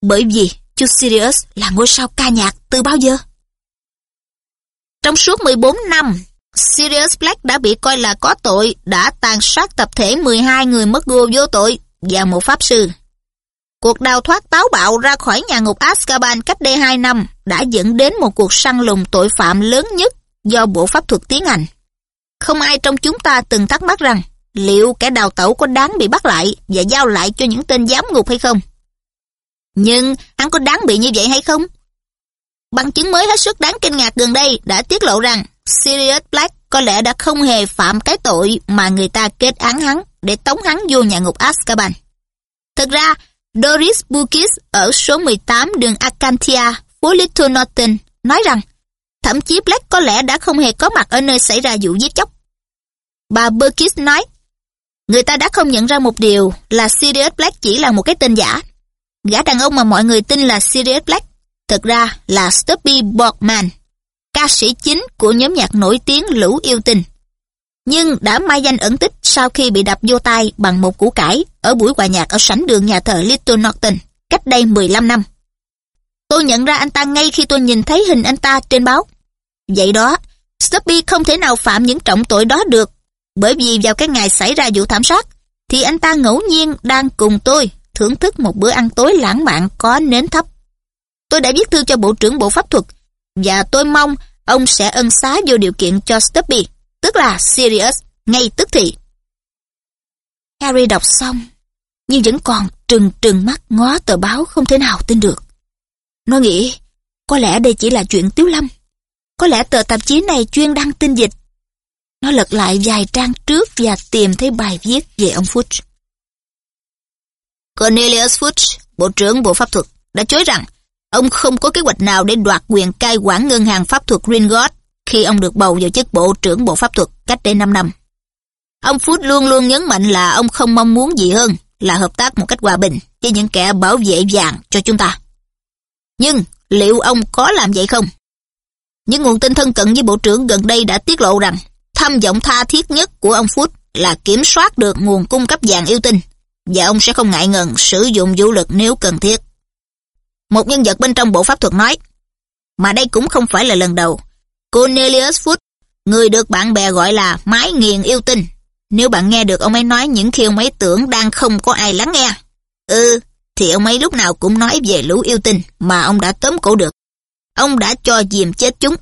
A: Bởi vì chú Sirius là ngôi sao ca nhạc từ bao giờ? Trong suốt 14 năm, Sirius Black đã bị coi là có tội, đã tàn sát tập thể 12 người mất gô vô tội và một pháp sư. Cuộc đào thoát táo bạo ra khỏi nhà ngục Azkaban cách đây 2 năm đã dẫn đến một cuộc săn lùng tội phạm lớn nhất do Bộ Pháp thuật tiến hành. Không ai trong chúng ta từng thắc mắc rằng liệu kẻ đào tẩu có đáng bị bắt lại và giao lại cho những tên giám ngục hay không? Nhưng hắn có đáng bị như vậy hay không? Bằng chứng mới hết sức đáng kinh ngạc gần đây đã tiết lộ rằng Sirius Black có lẽ đã không hề phạm cái tội mà người ta kết án hắn để tống hắn vô nhà ngục Azkaban. Thực ra, Doris Bukis ở số 18 đường Acantia, phố Little Norton, nói rằng thậm chí Black có lẽ đã không hề có mặt ở nơi xảy ra vụ giết chóc. Bà Burkiss nói, người ta đã không nhận ra một điều là Sirius Black chỉ là một cái tên giả. Gã đàn ông mà mọi người tin là Sirius Black, thực ra là Stubby Borgman, ca sĩ chính của nhóm nhạc nổi tiếng Lũ Yêu Tình. Nhưng đã mai danh ẩn tích sau khi bị đập vô tay bằng một củ cải ở buổi hòa nhạc ở sảnh đường nhà thờ Little Norton, cách đây 15 năm. Tôi nhận ra anh ta ngay khi tôi nhìn thấy hình anh ta trên báo. Vậy đó, Stubby không thể nào phạm những trọng tội đó được, bởi vì vào cái ngày xảy ra vụ thảm sát, thì anh ta ngẫu nhiên đang cùng tôi thưởng thức một bữa ăn tối lãng mạn có nến thấp. Tôi đã viết thư cho Bộ trưởng Bộ Pháp thuật, và tôi mong ông sẽ ân xá vô điều kiện cho Stubby, tức là Sirius, ngay tức thì. Harry đọc xong, nhưng vẫn còn trừng trừng mắt ngó tờ báo không thể nào tin được. Nó nghĩ, có lẽ đây chỉ là chuyện tiếu lâm. Có lẽ tờ tạp chí này chuyên đăng tin dịch. Nó lật lại vài trang trước và tìm thấy bài viết về ông Fudge. Cornelius Fudge, Bộ trưởng Bộ Pháp thuật, đã chối rằng ông không có kế hoạch nào để đoạt quyền cai quản ngân hàng pháp thuật Gringotts khi ông được bầu vào chức Bộ trưởng Bộ Pháp thuật cách đây 5 năm. Ông Phút luôn luôn nhấn mạnh là ông không mong muốn gì hơn là hợp tác một cách hòa bình với những kẻ bảo vệ vàng cho chúng ta. Nhưng liệu ông có làm vậy không? Những nguồn tin thân cận với Bộ trưởng gần đây đã tiết lộ rằng tham vọng tha thiết nhất của ông Phút là kiểm soát được nguồn cung cấp vàng yêu tinh và ông sẽ không ngại ngần sử dụng vũ lực nếu cần thiết. Một nhân vật bên trong bộ pháp thuật nói, mà đây cũng không phải là lần đầu. Cornelius Foot, người được bạn bè gọi là mái nghiền yêu tinh. Nếu bạn nghe được ông ấy nói những khi ông ấy tưởng đang không có ai lắng nghe. Ừ, thì ông ấy lúc nào cũng nói về lũ yêu tinh mà ông đã tóm cổ được. Ông đã cho dìm chết chúng.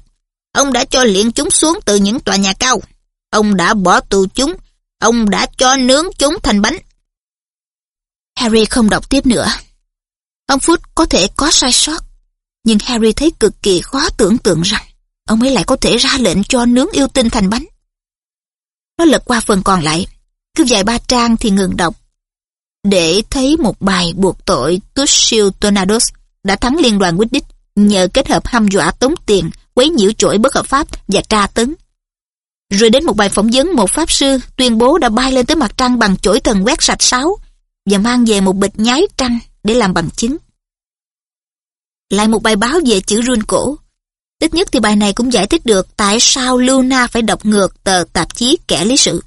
A: Ông đã cho liện chúng xuống từ những tòa nhà cao. Ông đã bỏ tù chúng. Ông đã cho nướng chúng thành bánh. Harry không đọc tiếp nữa. Ông Phút có thể có sai sót, nhưng Harry thấy cực kỳ khó tưởng tượng rằng ông ấy lại có thể ra lệnh cho nướng yêu tinh thành bánh. Nó lật qua phần còn lại, cứ vài ba trang thì ngừng đọc để thấy một bài buộc tội Tushio Tornados đã thắng liên đoàn Quidditch nhờ kết hợp hăm dọa tống tiền, quấy nhiễu chổi bất hợp pháp và tra tấn. Rồi đến một bài phỏng vấn một pháp sư tuyên bố đã bay lên tới mặt trăng bằng chổi thần quét sạch sáo và mang về một bịch nhái trăng để làm bằng chứng. Lại một bài báo về chữ run cổ. Ít nhất thì bài này cũng giải thích được tại sao Luna phải đọc ngược tờ tạp chí kẻ lý sự.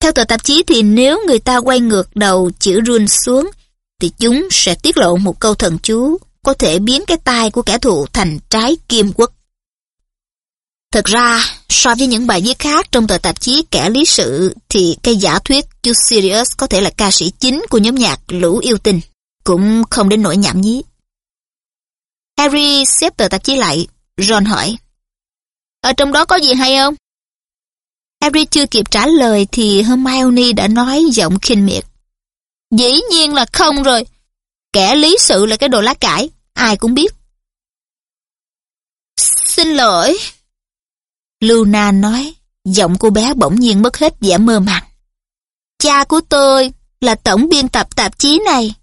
A: Theo tờ tạp chí thì nếu người ta quay ngược đầu chữ run xuống, thì chúng sẽ tiết lộ một câu thần chú có thể biến cái tai của kẻ thù thành trái kim quốc. Thật ra, so với những bài viết khác trong tờ tạp chí kẻ lý sự, thì cây giả thuyết You Sirius có thể là ca sĩ chính của nhóm nhạc Lũ Yêu Tình, cũng không đến nỗi nhảm nhí. Harry xếp tờ tạp chí lại, Ron hỏi. Ở trong đó có gì hay không? Harry chưa kịp trả lời thì Hermione đã nói giọng khinh miệt. Dĩ nhiên là không rồi. Kẻ lý sự là cái đồ lá cải, ai cũng biết. Xin lỗi. Luna nói, giọng cô bé bỗng nhiên mất hết vẻ mơ màng. Cha của tôi là tổng biên tập tạp chí này.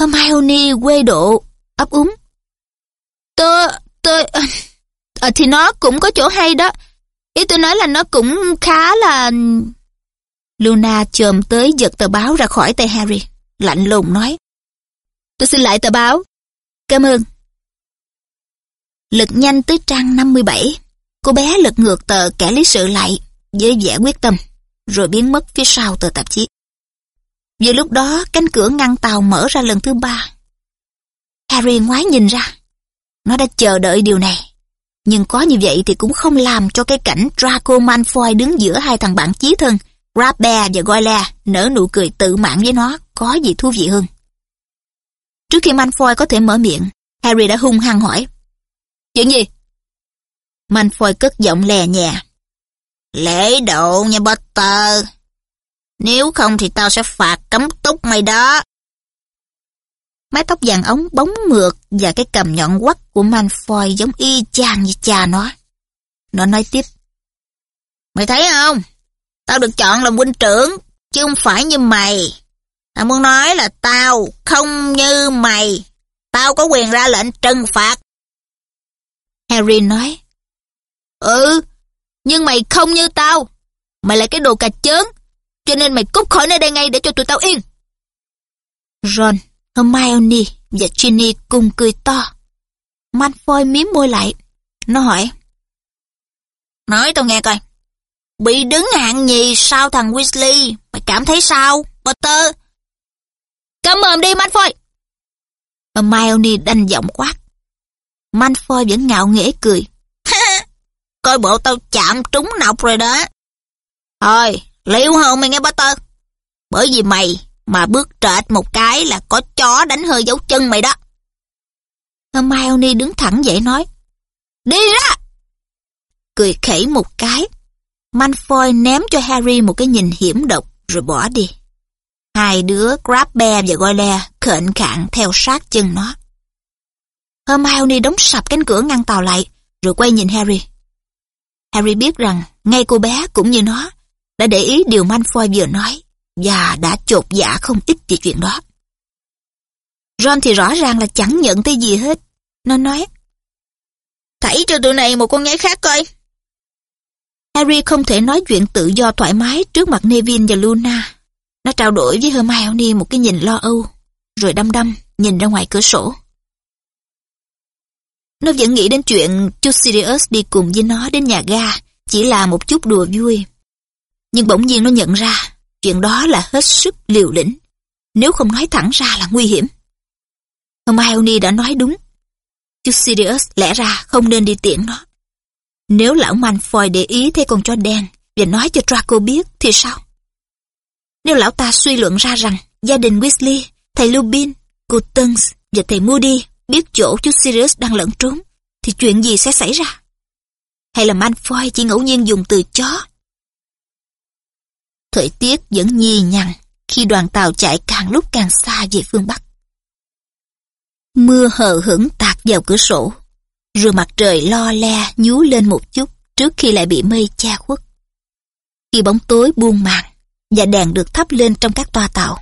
A: Hermione quê độ, ấp úng. Tôi, tôi... À, thì nó cũng có chỗ hay đó. Ý tôi nói là nó cũng khá là... Luna chồm tới giật tờ báo ra khỏi tay Harry. Lạnh lùng nói. Tôi xin lại tờ báo. Cảm ơn. Lật nhanh tới trang 57. Cô bé lật ngược tờ kẻ lý sự lại với vẻ quyết tâm, rồi biến mất phía sau tờ tạp chí. Vừa lúc đó, cánh cửa ngăn tàu mở ra lần thứ ba. Harry ngoái nhìn ra. Nó đã chờ đợi điều này. Nhưng có như vậy thì cũng không làm cho cái cảnh Draco Malfoy đứng giữa hai thằng bạn chí thân, Grabbear và Goyle nở nụ cười tự mãn với nó có gì thú vị hơn. Trước khi Malfoy có thể mở miệng, Harry đã hung hăng hỏi. Chuyện gì? Malfoy cất giọng lè nhẹ. Lễ độ nha Potter. Nếu không thì tao sẽ phạt cấm túc mày đó. Mái tóc vàng ống bóng mượt và cái cầm nhọn quắt của Manfoy giống y chang như cha nó. Nó nói tiếp. Mày thấy không? Tao được chọn làm huynh trưởng, chứ không phải như mày. Tao muốn nói là tao không như mày. Tao có quyền ra lệnh trừng phạt. Harry nói. Ừ, nhưng mày không như tao. Mày là cái đồ cà chớn, cho nên mày cút khỏi nơi đây ngay để cho tụi tao yên. Ron, Hermione và Ginny cùng cười to. Malfoy miếm môi lại. Nó hỏi. Nói tao nghe coi. Bị đứng hạng nhì sao thằng Weasley? Mày cảm thấy sao, Potter? Cảm mồm đi, Malfoy! Hermione đanh giọng quát. Malfoy vẫn ngạo nghễ cười. Coi bộ tao chạm trúng nọc rồi đó. Thôi, liệu hơn mày nghe Potter. Bởi vì mày mà bước trệt một cái là có chó đánh hơi dấu chân mày đó. Hermione đứng thẳng dậy nói. Đi ra! Cười khẩy một cái. Malfoy ném cho Harry một cái nhìn hiểm độc rồi bỏ đi. Hai đứa Crabbe và Goyle khệnh khạng theo sát chân nó. Hermione đóng sập cánh cửa ngăn tàu lại rồi quay nhìn Harry. Harry biết rằng ngay cô bé cũng như nó đã để ý điều Malfoy vừa nói và đã chột dạ không ít về chuyện đó. Ron thì rõ ràng là chẳng nhận tới gì hết. Nó nói, Thảy cho tụi này một con nhái khác coi. Harry không thể nói chuyện tự do thoải mái trước mặt Neville và Luna. Nó trao đổi với Hermione một cái nhìn lo âu, rồi đăm đăm nhìn ra ngoài cửa sổ. Nó vẫn nghĩ đến chuyện chú Sirius đi cùng với nó đến nhà ga chỉ là một chút đùa vui. Nhưng bỗng nhiên nó nhận ra chuyện đó là hết sức liều lĩnh. Nếu không nói thẳng ra là nguy hiểm. Hermione đã nói đúng. Chú Sirius lẽ ra không nên đi tiễn nó. Nếu lão Malfoy để ý thấy con chó đen và nói cho Draco biết thì sao? Nếu lão ta suy luận ra rằng gia đình Weasley, thầy Lupin, cô Tuns và thầy Moody biết chỗ chú Sirius đang lẫn trốn, thì chuyện gì sẽ xảy ra? Hay là Malfoy chỉ ngẫu nhiên dùng từ chó? Thời tiết vẫn nhì nhằn khi đoàn tàu chạy càng lúc càng xa về phương Bắc. Mưa hờ hững tạt vào cửa sổ, rồi mặt trời lo le nhú lên một chút trước khi lại bị mây che khuất. Khi bóng tối buông màn và đèn được thắp lên trong các toa tàu,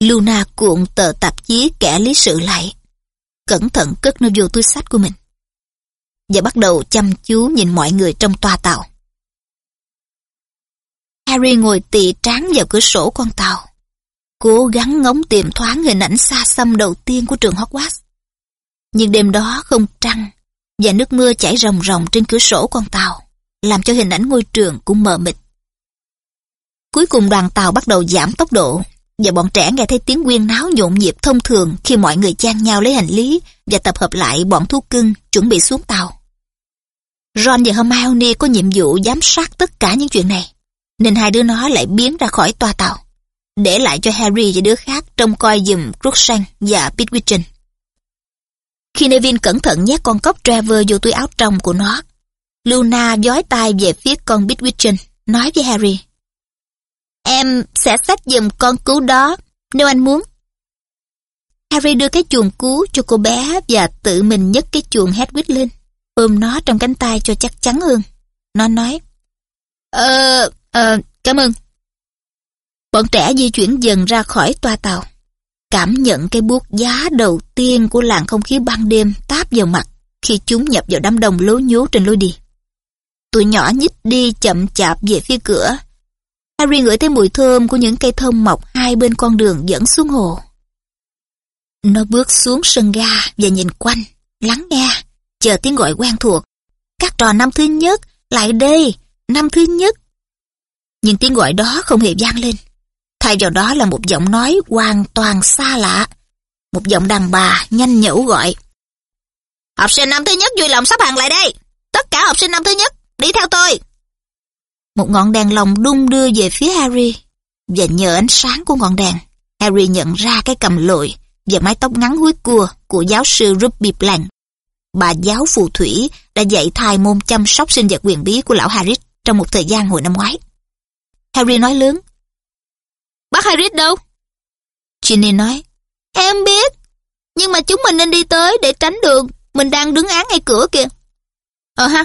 A: Luna cuộn tờ tạp chí kẻ lý sự lại, cẩn thận cất nó vô túi sách của mình và bắt đầu chăm chú nhìn mọi người trong toa tàu. Harry ngồi tì trán vào cửa sổ con tàu, cố gắng ngóng tìm thoáng hình ảnh xa xăm đầu tiên của trường Hogwarts. Nhưng đêm đó không trăng, và nước mưa chảy ròng ròng trên cửa sổ con tàu, làm cho hình ảnh ngôi trường cũng mờ mịt. Cuối cùng đoàn tàu bắt đầu giảm tốc độ, và bọn trẻ nghe thấy tiếng quyên náo nhộn nhịp thông thường khi mọi người chan nhau lấy hành lý và tập hợp lại bọn thú cưng chuẩn bị xuống tàu. Ron và Hermione có nhiệm vụ giám sát tất cả những chuyện này, nên hai đứa nó lại biến ra khỏi toa tàu, để lại cho Harry và đứa khác trông coi giùm Crookshank và Pitwicton. Khi Nevin cẩn thận nhét con cốc Trevor vô túi áo trong của nó, Luna dói tay về phía con Pitwicton, nói với Harry. Em sẽ xách giùm con cú đó, nếu anh muốn. Harry đưa cái chuồng cú cho cô bé và tự mình nhấc cái chuồng Hedwig lên, ôm nó trong cánh tay cho chắc chắn hơn. Nó nói, Ờ, ờ, cảm ơn. Bọn trẻ di chuyển dần ra khỏi toa tàu. Cảm nhận cái buốt giá đầu tiên của làn không khí ban đêm táp vào mặt khi chúng nhập vào đám đông lố nhố trên lối đi. Tụi nhỏ nhích đi chậm chạp về phía cửa. Harry ngửi thấy mùi thơm của những cây thông mọc hai bên con đường dẫn xuống hồ. Nó bước xuống sân ga và nhìn quanh, lắng nghe, chờ tiếng gọi quen thuộc. Các trò năm thứ nhất, lại đây, năm thứ nhất. Nhưng tiếng gọi đó không hề vang lên. Thay vào đó là một giọng nói hoàn toàn xa lạ. Một giọng đàn bà nhanh nhẩu gọi. Học sinh năm thứ nhất vui lòng sắp hàng lại đây. Tất cả học sinh năm thứ nhất, đi theo tôi. Một ngọn đèn lồng đung đưa về phía Harry. Và nhờ ánh sáng của ngọn đèn, Harry nhận ra cái cầm lội và mái tóc ngắn húi cua của giáo sư Ruby Blank. Bà giáo phù thủy đã dạy thai môn chăm sóc sinh vật quyền bí của lão Harris trong một thời gian hồi năm ngoái. Harry nói lớn. Bác Harris đâu? Ginny nói. Em biết. Nhưng mà chúng mình nên đi tới để tránh đường. Mình đang đứng án ngay cửa kìa. Ờ ha.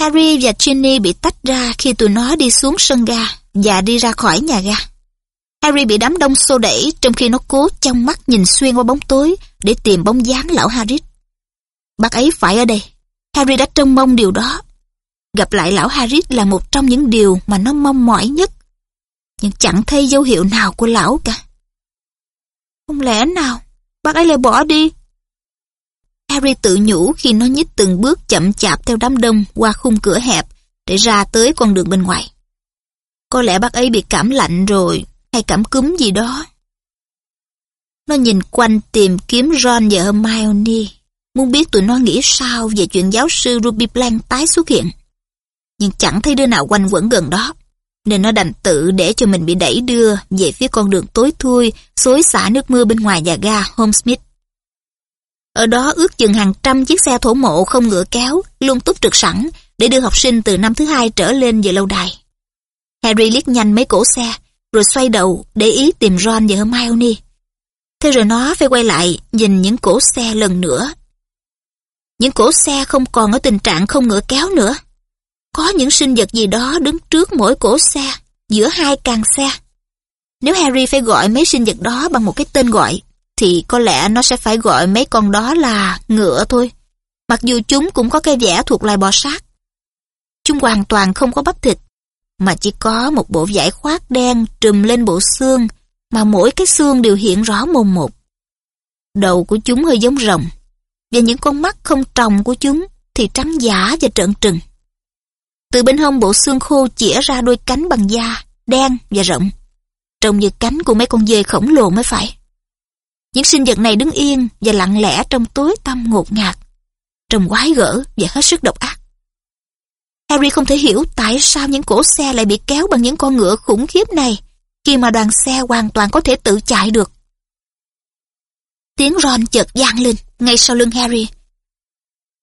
A: Harry và Ginny bị tách ra khi tụi nó đi xuống sân ga và đi ra khỏi nhà ga. Harry bị đám đông xô đẩy trong khi nó cố trong mắt nhìn xuyên qua bóng tối để tìm bóng dáng lão Harry. Bác ấy phải ở đây. Harry đã trông mong điều đó. Gặp lại lão Harris là một trong những điều mà nó mong mỏi nhất. Nhưng chẳng thấy dấu hiệu nào của lão cả. Không lẽ nào, bác ấy lại bỏ đi? Harry tự nhủ khi nó nhích từng bước chậm chạp theo đám đông qua khung cửa hẹp để ra tới con đường bên ngoài. Có lẽ bác ấy bị cảm lạnh rồi, hay cảm cúm gì đó. Nó nhìn quanh tìm kiếm Ron và Hermione, muốn biết tụi nó nghĩ sao về chuyện giáo sư Ruby Blank tái xuất hiện. Nhưng chẳng thấy đứa nào quanh quẩn gần đó, nên nó đành tự để cho mình bị đẩy đưa về phía con đường tối thui, xối xả nước mưa bên ngoài nhà ga Homesmith. Ở đó ước chừng hàng trăm chiếc xe thổ mộ không ngựa kéo, luôn túc trực sẵn để đưa học sinh từ năm thứ hai trở lên về lâu đài. Harry liếc nhanh mấy cổ xe, rồi xoay đầu để ý tìm Ron và Hermione. Thế rồi nó phải quay lại nhìn những cổ xe lần nữa. Những cổ xe không còn ở tình trạng không ngựa kéo nữa. Có những sinh vật gì đó đứng trước mỗi cổ xe, giữa hai càng xe. Nếu Harry phải gọi mấy sinh vật đó bằng một cái tên gọi, thì có lẽ nó sẽ phải gọi mấy con đó là ngựa thôi. Mặc dù chúng cũng có cái vẻ thuộc loài bò sát. Chúng hoàn toàn không có bắp thịt, mà chỉ có một bộ vải khoác đen trùm lên bộ xương, mà mỗi cái xương đều hiện rõ mồm một. Đầu của chúng hơi giống rồng, và những con mắt không tròng của chúng thì trắng giả và trợn trừng. Từ bên hông bộ xương khô chĩa ra đôi cánh bằng da, đen và rộng. Trông như cánh của mấy con dê khổng lồ mới phải. Những sinh vật này đứng yên và lặng lẽ trong tối tăm ngột ngạt. Trông quái gở và hết sức độc ác. Harry không thể hiểu tại sao những cổ xe lại bị kéo bằng những con ngựa khủng khiếp này khi mà đoàn xe hoàn toàn có thể tự chạy được. Tiếng Ron chợt vang lên ngay sau lưng Harry.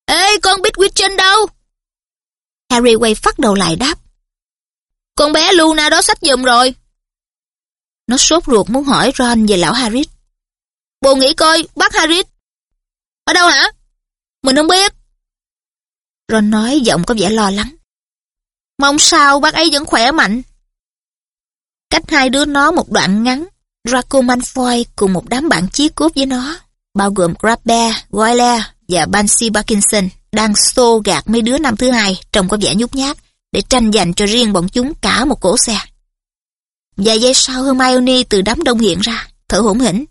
A: Ê, con Bitwitchen đâu? Harry quay phát đầu lại đáp. Con bé Luna đó sách giùm rồi. Nó sốt ruột muốn hỏi Ron về lão Harry. Bồ nghĩ coi, bác Harry. Ở đâu hả? Mình không biết. Ron nói giọng có vẻ lo lắng. Mong sao bác ấy vẫn khỏe mạnh. Cách hai đứa nó một đoạn ngắn, Draco Malfoy cùng một đám bạn chí cốt với nó, bao gồm Grabbear, Goyle và Banshee Parkinson, đang xô gạt mấy đứa năm thứ hai trông có vẻ nhút nhát để tranh giành cho riêng bọn chúng cả một cổ xe. Vài giây sau Hermione từ đám đông hiện ra, thở hổn hển.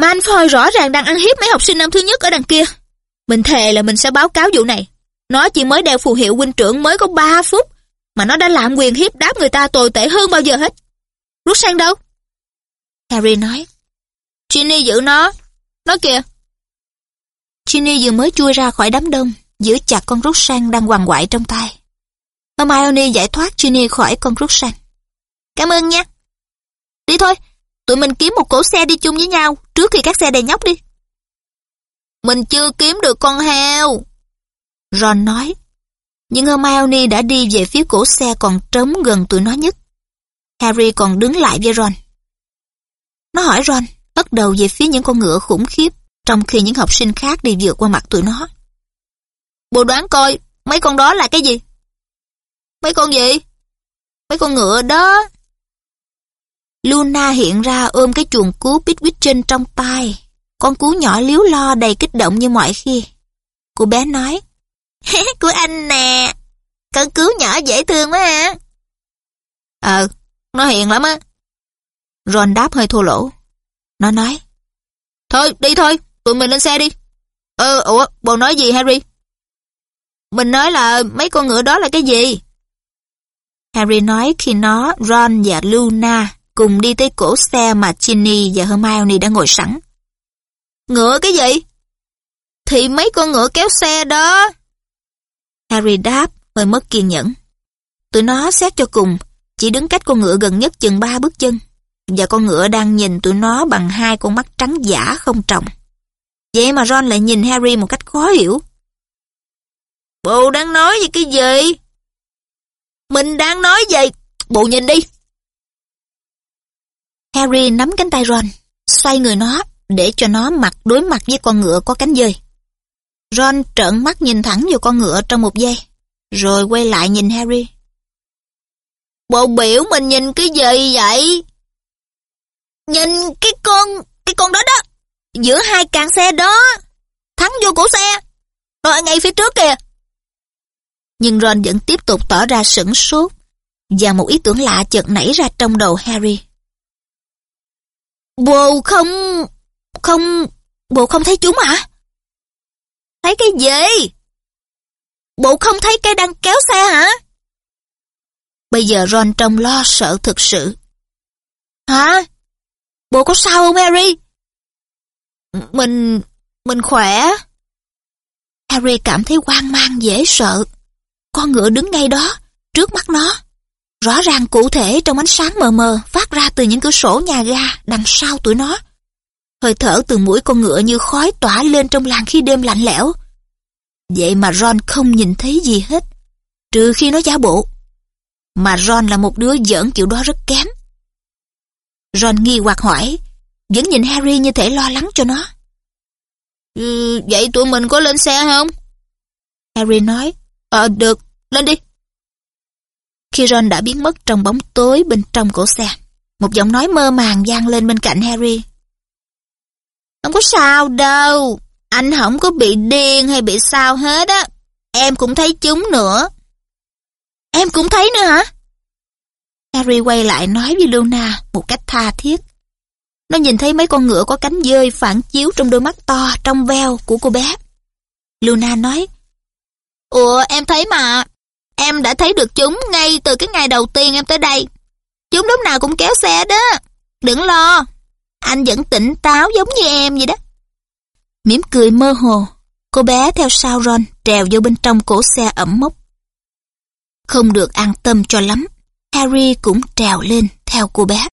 A: Malfoy rõ ràng đang ăn hiếp mấy học sinh năm thứ nhất ở đằng kia. Mình thề là mình sẽ báo cáo vụ này. Nó chỉ mới đeo phù hiệu huynh trưởng mới có 3 phút, mà nó đã làm quyền hiếp đáp người ta tồi tệ hơn bao giờ hết. Rút sang đâu? Harry nói. Ginny giữ nó. Nó kìa. Ginny vừa mới chui ra khỏi đám đông, giữ chặt con rút sang đang quằn quại trong tay. Hermione giải thoát Ginny khỏi con rút sang. Cảm ơn nha. Đi thôi, tụi mình kiếm một cổ xe đi chung với nhau trước khi các xe đầy nhóc đi. Mình chưa kiếm được con heo. Ron nói. Nhưng Hermione đã đi về phía cổ xe còn trống gần tụi nó nhất. Harry còn đứng lại với Ron. Nó hỏi Ron, bắt đầu về phía những con ngựa khủng khiếp, trong khi những học sinh khác đi vượt qua mặt tụi nó. Bộ đoán coi, mấy con đó là cái gì? Mấy con gì? Mấy con ngựa đó. Luna hiện ra ôm cái chuồng cú Pitwitchen trong tay. Con cú nhỏ liếu lo đầy kích động như mọi khi. Cô bé nói, Của anh nè, con cú nhỏ dễ thương quá ha. Ờ, nó hiền lắm á. Ron đáp hơi thô lỗ. Nó nói, Thôi, đi thôi, tụi mình lên xe đi. Ờ, ủa, bồ nói gì Harry? Mình nói là mấy con ngựa đó là cái gì? Harry nói khi nó, Ron và Luna cùng đi tới cổ xe mà Ginny và Hermione đã ngồi sẵn. Ngựa cái gì? Thì mấy con ngựa kéo xe đó. Harry đáp, hơi mất kiên nhẫn. Tụi nó xét cho cùng, chỉ đứng cách con ngựa gần nhất chừng ba bước chân. Và con ngựa đang nhìn tụi nó bằng hai con mắt trắng giả không trọng. Vậy mà Ron lại nhìn Harry một cách khó hiểu. Bộ đang nói về cái gì? Mình đang nói gì? Bộ nhìn đi. Harry nắm cánh tay Ron, xoay người nó để cho nó mặt đối mặt với con ngựa có cánh dơi. Ron trợn mắt nhìn thẳng vào con ngựa trong một giây, rồi quay lại nhìn Harry. Bộ biểu mình nhìn cái gì vậy? Nhìn cái con, cái con đó đó, giữa hai càng xe đó, thắng vô cổ xe, rồi ngay phía trước kìa. Nhưng Ron vẫn tiếp tục tỏ ra sửng sốt, và một ý tưởng lạ chợt nảy ra trong đầu Harry. Bồ không... không... Bồ không thấy chúng à? Thấy cái gì? Bộ không thấy cây đang kéo xe hả? Bây giờ Ron trông lo sợ thực sự. Hả? Bộ có sao không Harry? Mình... mình khỏe. Harry cảm thấy hoang mang dễ sợ. Con ngựa đứng ngay đó, trước mắt nó. Rõ ràng cụ thể trong ánh sáng mờ mờ phát ra từ những cửa sổ nhà ga đằng sau tuổi nó. Hơi thở từ mũi con ngựa như khói tỏa lên trong làng khi đêm lạnh lẽo. Vậy mà Ron không nhìn thấy gì hết, trừ khi nó giả bộ. Mà Ron là một đứa giỡn kiểu đó rất kém. Ron nghi hoặc hỏi, vẫn nhìn Harry như thể lo lắng cho nó. Ừ, vậy tụi mình có lên xe không? Harry nói, Ờ được, lên đi. Khi Ron đã biến mất trong bóng tối bên trong cổ xe, một giọng nói mơ màng vang lên bên cạnh Harry. Không có sao đâu, anh không có bị điên hay bị sao hết á. Em cũng thấy chúng nữa. Em cũng thấy nữa hả? Harry quay lại nói với Luna một cách tha thiết. Nó nhìn thấy mấy con ngựa có cánh dơi phản chiếu trong đôi mắt to trong veo của cô bé. Luna nói, Ủa em thấy mà, em đã thấy được chúng ngay từ cái ngày đầu tiên em tới đây. Chúng lúc nào cũng kéo xe đó, đừng lo, anh vẫn tỉnh táo giống như em vậy đó. Mỉm cười mơ hồ, cô bé theo sau Ron trèo vô bên trong cổ xe ẩm mốc. Không được an tâm cho lắm, Harry cũng trèo lên theo cô bé.